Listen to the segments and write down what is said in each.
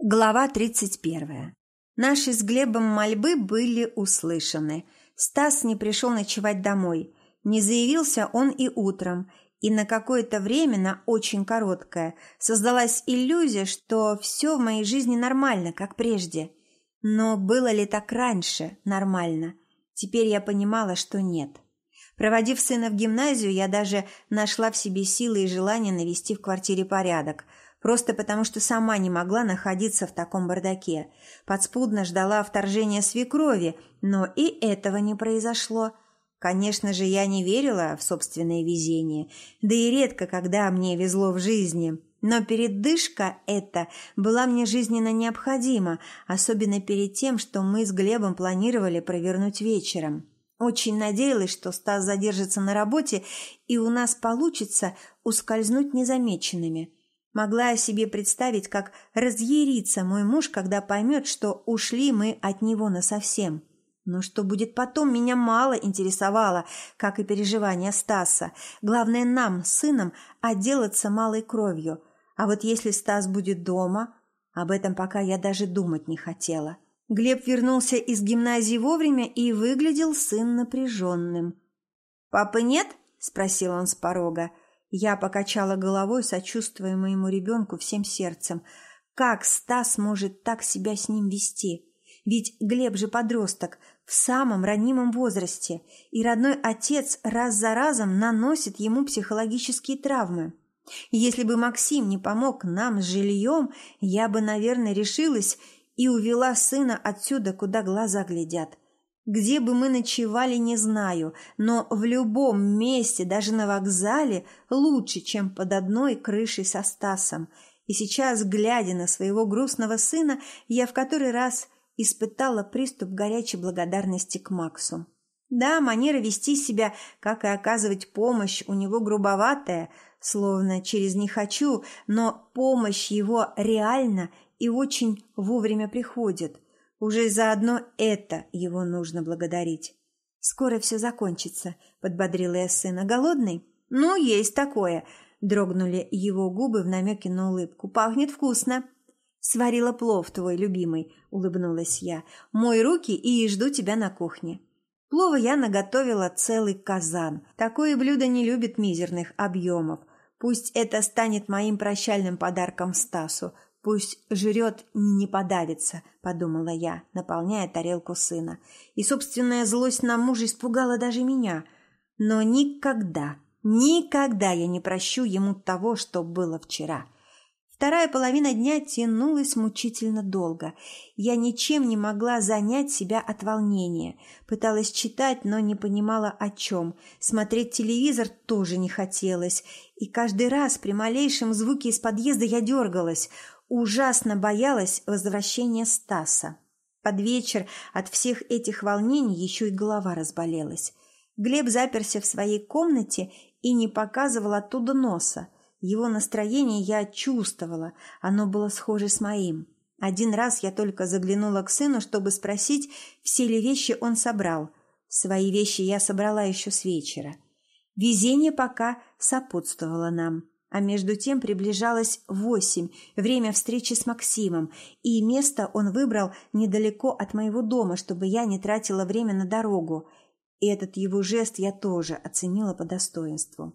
Глава 31. Наши с Глебом мольбы были услышаны. Стас не пришел ночевать домой. Не заявился он и утром. И на какое-то время, на очень короткое, создалась иллюзия, что все в моей жизни нормально, как прежде. Но было ли так раньше нормально? Теперь я понимала, что нет. Проводив сына в гимназию, я даже нашла в себе силы и желание навести в квартире порядок – просто потому что сама не могла находиться в таком бардаке. Подспудно ждала вторжения свекрови, но и этого не произошло. Конечно же, я не верила в собственное везение, да и редко когда мне везло в жизни. Но передышка эта была мне жизненно необходима, особенно перед тем, что мы с Глебом планировали провернуть вечером. Очень надеялась, что Стас задержится на работе, и у нас получится ускользнуть незамеченными – Могла я себе представить, как разъярится мой муж, когда поймет, что ушли мы от него насовсем. Но что будет потом, меня мало интересовало, как и переживания Стаса. Главное нам, сыном, отделаться малой кровью. А вот если Стас будет дома, об этом пока я даже думать не хотела. Глеб вернулся из гимназии вовремя и выглядел сын напряженным. «Папы нет?» – спросил он с порога. Я покачала головой, сочувствуя моему ребенку всем сердцем. Как Стас может так себя с ним вести? Ведь Глеб же подросток, в самом ранимом возрасте, и родной отец раз за разом наносит ему психологические травмы. Если бы Максим не помог нам с жильем, я бы, наверное, решилась и увела сына отсюда, куда глаза глядят. Где бы мы ночевали, не знаю, но в любом месте, даже на вокзале, лучше, чем под одной крышей со Стасом. И сейчас, глядя на своего грустного сына, я в который раз испытала приступ горячей благодарности к Максу. Да, манера вести себя, как и оказывать помощь, у него грубоватая, словно через «не хочу», но помощь его реально и очень вовремя приходит – уже заодно это его нужно благодарить. «Скоро все закончится», — подбодрила я сына. «Голодный?» «Ну, есть такое», — дрогнули его губы в намеке на улыбку. «Пахнет вкусно». «Сварила плов твой любимый», — улыбнулась я. «Мой руки и жду тебя на кухне». Плова я наготовила целый казан. Такое блюдо не любит мизерных объемов. Пусть это станет моим прощальным подарком Стасу. Пусть жрет, не подавится, подумала я, наполняя тарелку сына. И собственная злость на мужа испугала даже меня. Но никогда, никогда я не прощу ему того, что было вчера. Вторая половина дня тянулась мучительно долго. Я ничем не могла занять себя от волнения. Пыталась читать, но не понимала о чем. Смотреть телевизор тоже не хотелось. И каждый раз при малейшем звуке из подъезда я дергалась. Ужасно боялась возвращения Стаса. Под вечер от всех этих волнений еще и голова разболелась. Глеб заперся в своей комнате и не показывал оттуда носа. Его настроение я чувствовала, оно было схоже с моим. Один раз я только заглянула к сыну, чтобы спросить, все ли вещи он собрал. Свои вещи я собрала еще с вечера. Везение пока сопутствовало нам. А между тем приближалось восемь, время встречи с Максимом, и место он выбрал недалеко от моего дома, чтобы я не тратила время на дорогу. И этот его жест я тоже оценила по достоинству.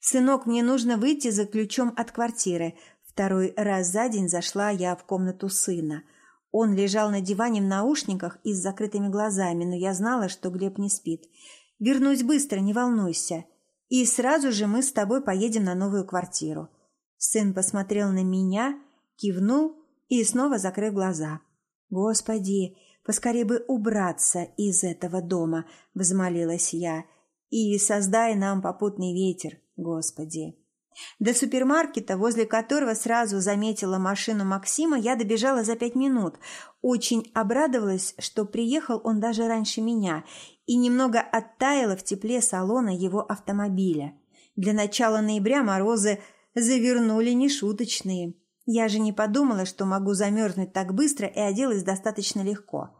«Сынок, мне нужно выйти за ключом от квартиры». Второй раз за день зашла я в комнату сына. Он лежал на диване в наушниках и с закрытыми глазами, но я знала, что Глеб не спит. «Вернусь быстро, не волнуйся» и сразу же мы с тобой поедем на новую квартиру». Сын посмотрел на меня, кивнул и снова закрыл глаза. «Господи, поскорее бы убраться из этого дома», — взмолилась я, «и создай нам попутный ветер, Господи». До супермаркета, возле которого сразу заметила машину Максима, я добежала за пять минут. Очень обрадовалась, что приехал он даже раньше меня, и немного оттаяла в тепле салона его автомобиля. Для начала ноября морозы завернули нешуточные. Я же не подумала, что могу замерзнуть так быстро и оделась достаточно легко.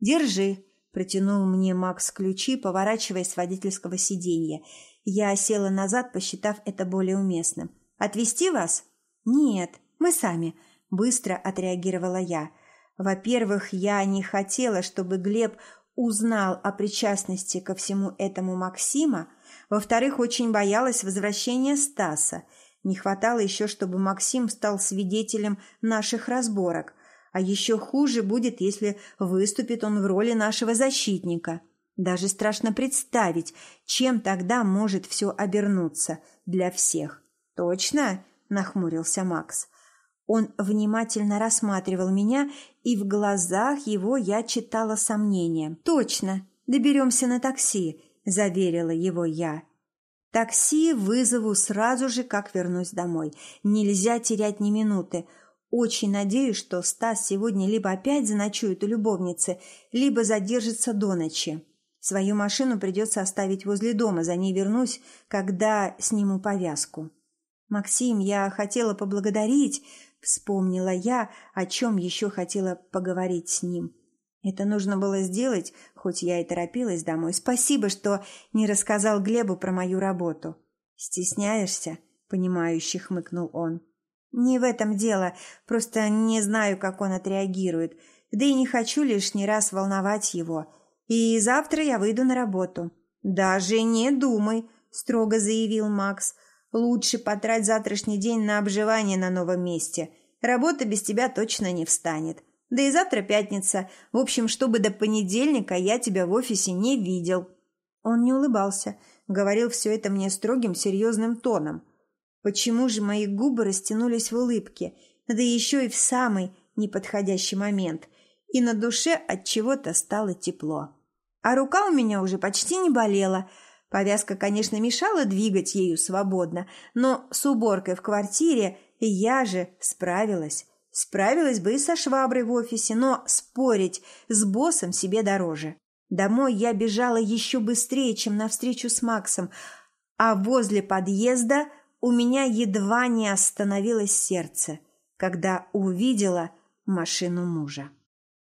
«Держи», – протянул мне Макс ключи, поворачивая с водительского сиденья. Я села назад, посчитав это более уместным. «Отвезти вас?» «Нет, мы сами», Быстро отреагировала я. Во-первых, я не хотела, чтобы Глеб узнал о причастности ко всему этому Максима. Во-вторых, очень боялась возвращения Стаса. Не хватало еще, чтобы Максим стал свидетелем наших разборок. А еще хуже будет, если выступит он в роли нашего защитника. Даже страшно представить, чем тогда может все обернуться для всех. «Точно?» – нахмурился Макс. Он внимательно рассматривал меня, и в глазах его я читала сомнение. «Точно, доберемся на такси», – заверила его я. «Такси вызову сразу же, как вернусь домой. Нельзя терять ни минуты. Очень надеюсь, что Стас сегодня либо опять заночует у любовницы, либо задержится до ночи. Свою машину придется оставить возле дома, за ней вернусь, когда сниму повязку». «Максим, я хотела поблагодарить», Вспомнила я, о чем еще хотела поговорить с ним. Это нужно было сделать, хоть я и торопилась домой. Спасибо, что не рассказал Глебу про мою работу. Стесняешься? Понимающе хмыкнул он. Не в этом дело, просто не знаю, как он отреагирует. Да и не хочу лишний раз волновать его. И завтра я выйду на работу. Даже не думай, строго заявил Макс. Лучше потрать завтрашний день на обживание на новом месте. Работа без тебя точно не встанет. Да и завтра пятница. В общем, чтобы до понедельника я тебя в офисе не видел». Он не улыбался, говорил все это мне строгим, серьезным тоном. Почему же мои губы растянулись в улыбке, да еще и в самый неподходящий момент, и на душе от чего-то стало тепло. А рука у меня уже почти не болела – Повязка, конечно, мешала двигать ею свободно, но с уборкой в квартире я же справилась. Справилась бы и со шваброй в офисе, но спорить с боссом себе дороже. Домой я бежала еще быстрее, чем навстречу с Максом, а возле подъезда у меня едва не остановилось сердце, когда увидела машину мужа.